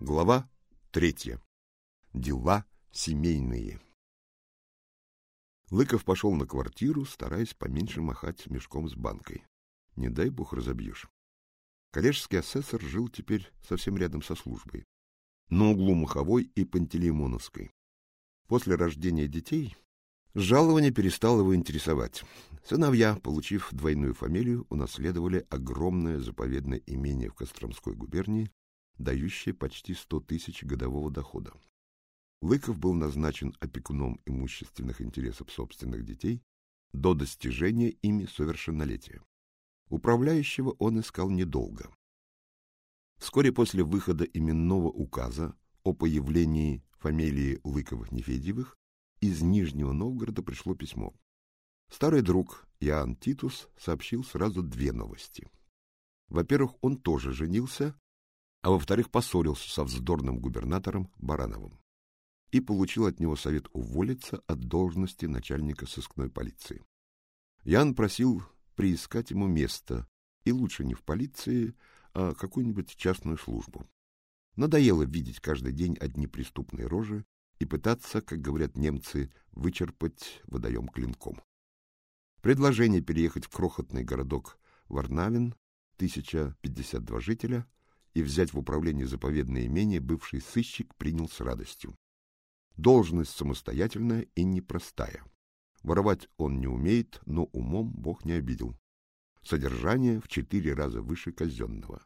Глава третья. Дела семейные. Лыков пошел на квартиру, стараясь поменьше махать мешком с банкой. Не дай бог разобьешь. Коллежский асессор жил теперь совсем рядом со службой, на углу Маховой и Пантелеймоновской. После рождения детей жалование перестало его интересовать. Сыновья, получив двойную фамилию, унаследовали огромное заповедное имение в Костромской губернии дающее почти сто тысяч годового дохода. Лыков был назначен опекуном имущественных интересов собственных детей до достижения ими совершеннолетия. Управляющего он искал недолго. Вскоре после выхода именного указа о появлении фамилии Лыковых-Нефедьевых из Нижнего Новгорода пришло письмо. Старый друг Иоанн Титус сообщил сразу две новости. Во-первых, он тоже женился а во-вторых, поссорился со вздорным губернатором Барановым и получил от него совет уволиться от должности начальника сыскной полиции. Ян просил приискать ему место, и лучше не в полиции, а какую-нибудь частную службу. Надоело видеть каждый день одни преступные рожи и пытаться, как говорят немцы, вычерпать водоем клинком. Предложение переехать в крохотный городок Варнавин, 1052 жителя, и взять в управление заповедное имение бывший сыщик принял с радостью. Должность самостоятельная и непростая. Воровать он не умеет, но умом Бог не обидел. Содержание в четыре раза выше казенного.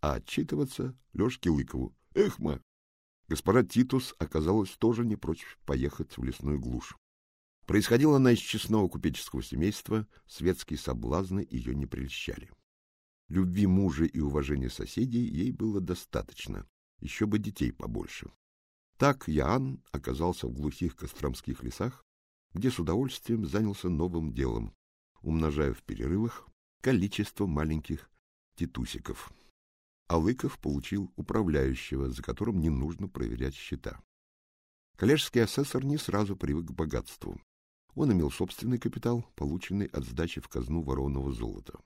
А отчитываться Лешке Лыкову. Эх, ма! Госпожа Титус оказалась тоже не прочь поехать в лесную глушь. Происходила она из честного купеческого семейства, светские соблазны ее не прельщали. Любви мужа и уважения соседей ей было достаточно, еще бы детей побольше. Так Ян оказался в глухих костромских лесах, где с удовольствием занялся новым делом, умножая в перерывах количество маленьких титусиков. Алыков получил управляющего, за которым не нужно проверять счета. Коллежский асессор не сразу привык к богатству. Он имел собственный капитал, полученный от сдачи в казну ворованного золота.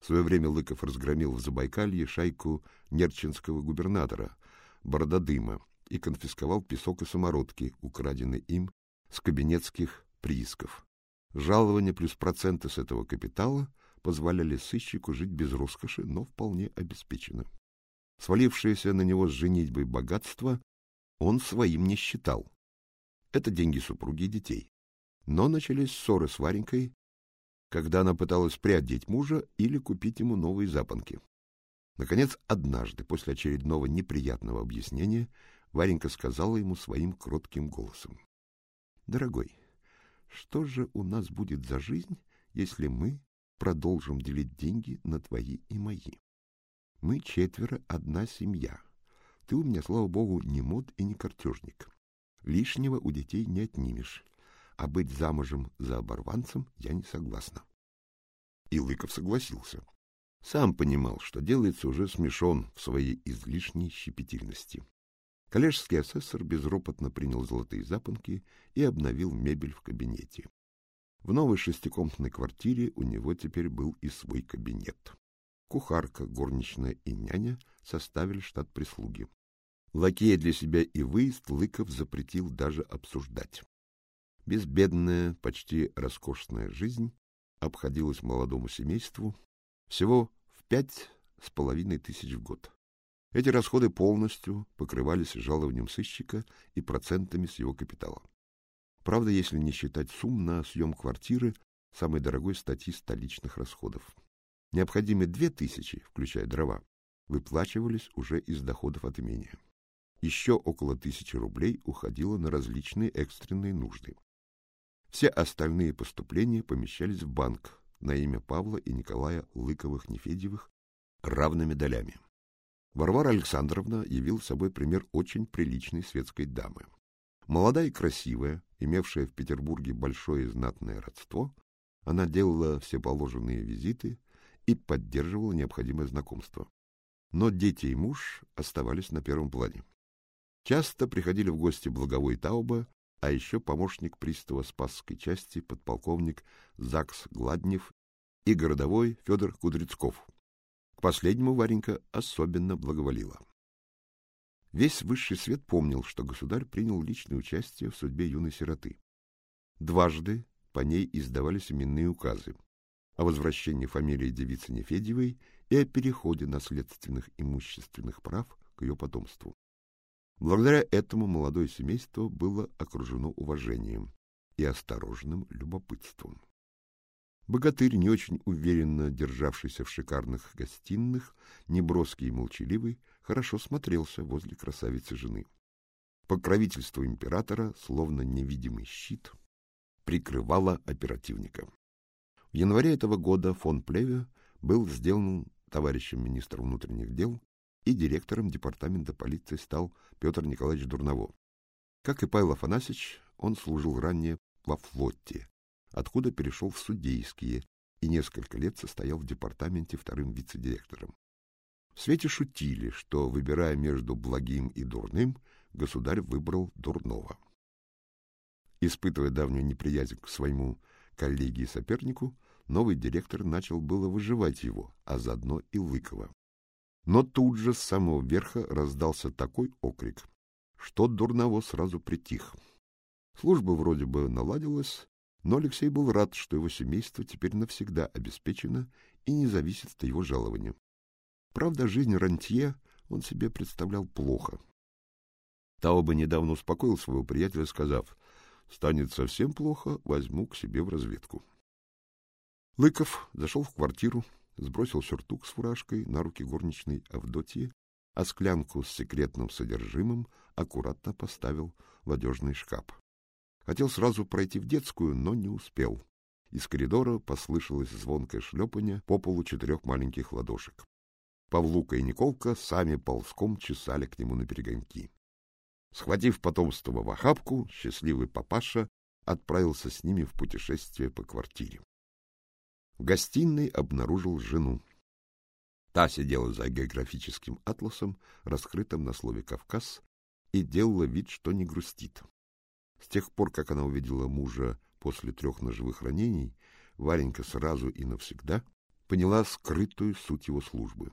В свое время Лыков разгромил в Забайкалье шайку нерчинского губернатора Борододыма и конфисковал песок и самородки, украденные им с кабинетских приисков. Жалование плюс проценты с этого капитала позволяли сыщику жить без роскоши, но вполне обеспеченно. Свалившееся на него с женитьбой богатство он своим не считал. Это деньги супруги и детей. Но начались ссоры с Варенькой когда она пыталась приодеть мужа или купить ему новые запонки. Наконец, однажды, после очередного неприятного объяснения, Варенька сказала ему своим кротким голосом. — Дорогой, что же у нас будет за жизнь, если мы продолжим делить деньги на твои и мои? Мы четверо, одна семья. Ты у меня, слава богу, не мод и не картежник. Лишнего у детей не отнимешь а быть замужем за оборванцем я не согласна. И Лыков согласился. Сам понимал, что делается уже смешон в своей излишней щепетильности. Коллежский асессор безропотно принял золотые запонки и обновил мебель в кабинете. В новой шестикомнатной квартире у него теперь был и свой кабинет. Кухарка, горничная и няня составили штат прислуги. Лакея для себя и выезд Лыков запретил даже обсуждать. Безбедная, почти роскошная жизнь обходилась молодому семейству всего в пять с половиной тысяч в год. Эти расходы полностью покрывались жалованием сыщика и процентами с его капитала. Правда, если не считать сумм на съем квартиры, самой дорогой статьи столичных расходов. Необходимые две тысячи, включая дрова, выплачивались уже из доходов от имения. Еще около тысячи рублей уходило на различные экстренные нужды. Все остальные поступления помещались в банк на имя Павла и Николая Лыковых-Нефедьевых равными долями. Варвара Александровна явил собой пример очень приличной светской дамы. Молодая и красивая, имевшая в Петербурге большое знатное родство, она делала все положенные визиты и поддерживала необходимое знакомство. Но дети и муж оставались на первом плане. Часто приходили в гости Благовой Тауба а еще помощник пристава Спасской части подполковник Закс Гладнев и городовой Федор Кудрецков. К последнему Варенька особенно благоволила. Весь высший свет помнил, что государь принял личное участие в судьбе юной сироты. Дважды по ней издавались именные указы о возвращении фамилии девицы Нефедьевой и о переходе наследственных имущественных прав к ее потомству. Благодаря этому молодое семейство было окружено уважением и осторожным любопытством. Богатырь, не очень уверенно державшийся в шикарных гостиных, неброский и молчаливый, хорошо смотрелся возле красавицы жены. Покровительство императора, словно невидимый щит, прикрывало оперативника. В январе этого года фон Плеве был сделан товарищем министра внутренних дел и директором департамента полиции стал Петр Николаевич Дурново. Как и Павел Афанасьевич, он служил ранее во флоте, откуда перешел в судейские и несколько лет состоял в департаменте вторым вице-директором. В свете шутили, что, выбирая между благим и дурным, государь выбрал дурного. Испытывая давнюю неприязнь к своему коллеге и сопернику, новый директор начал было выживать его, а заодно и Лыкова. Но тут же с самого верха раздался такой окрик, что Дурново сразу притих. Служба вроде бы наладилась, но Алексей был рад, что его семейство теперь навсегда обеспечено и не зависит от его жалования. Правда, жизнь рантье он себе представлял плохо. Тао бы недавно успокоил своего приятеля, сказав, «Станет совсем плохо, возьму к себе в разведку». Лыков зашел в квартиру, сбросил сюртук с фуражкой на руки горничной Авдотьи, а склянку с секретным содержимым аккуратно поставил в одежный шкаф. Хотел сразу пройти в детскую, но не успел. Из коридора послышалось звонкое шлепанье по полу четырех маленьких ладошек. Павлука и Николка сами ползком чесали к нему на перегонки. Схватив потомство в охапку, счастливый папаша отправился с ними в путешествие по квартире. В гостиной обнаружил жену. Та сидела за географическим атласом, раскрытым на слове «Кавказ», и делала вид, что не грустит. С тех пор, как она увидела мужа после трех ножевых ранений, Варенька сразу и навсегда поняла скрытую суть его службы,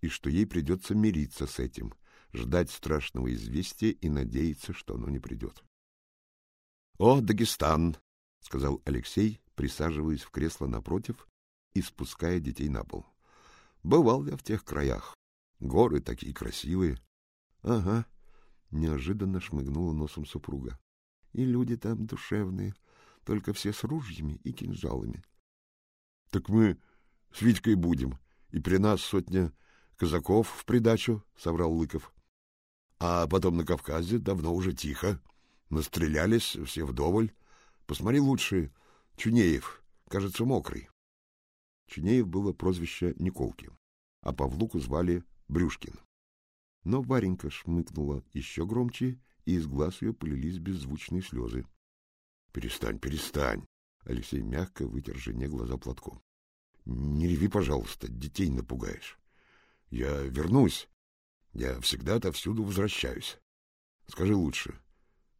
и что ей придется мириться с этим, ждать страшного известия и надеяться, что оно не придет. — О, Дагестан! — сказал Алексей, присаживаясь в кресло напротив и спуская детей на пол. Бывал я в тех краях. Горы такие красивые. Ага, неожиданно шмыгнула носом супруга. И люди там душевные, только все с ружьями и кинжалами. Так мы с Витькой будем, и при нас сотня казаков в придачу, соврал Лыков. А потом на Кавказе давно уже тихо. Настрелялись все вдоволь. Посмотри лучше, Чунеев, кажется, мокрый. Чунеев было прозвище Николки, а Павлуку звали Брюшкин. Но Варенька шмыкнула еще громче, и из глаз ее полились беззвучные слезы. — Перестань, перестань! — Алексей мягко вытер жене глаза платком. — Не реви, пожалуйста, детей напугаешь. Я вернусь. Я всегда-то всюду возвращаюсь. Скажи лучше,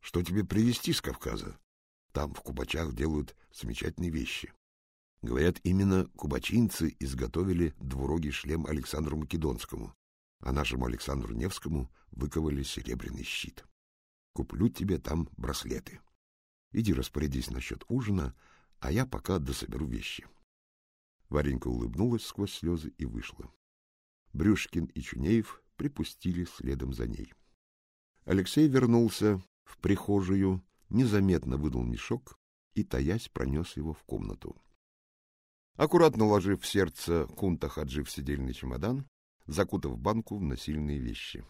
что тебе привезти с Кавказа? Там в Кубачах делают замечательные вещи. Говорят, именно кубачинцы изготовили двурогий шлем Александру Македонскому, а нашему Александру Невскому выковали серебряный щит. Куплю тебе там браслеты. Иди распорядись насчет ужина, а я пока дособеру вещи. Варенька улыбнулась сквозь слезы и вышла. Брюшкин и Чунеев припустили следом за ней. Алексей вернулся в прихожую, незаметно вынул мешок и, таясь, пронес его в комнату. Аккуратно ложив в сердце Кунта Хаджи в сидельный чемодан, закутав банку в насильные вещи.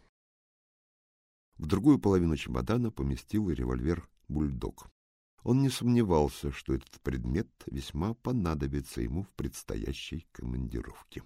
В другую половину чемодана поместил револьвер «Бульдог». Он не сомневался, что этот предмет весьма понадобится ему в предстоящей командировке.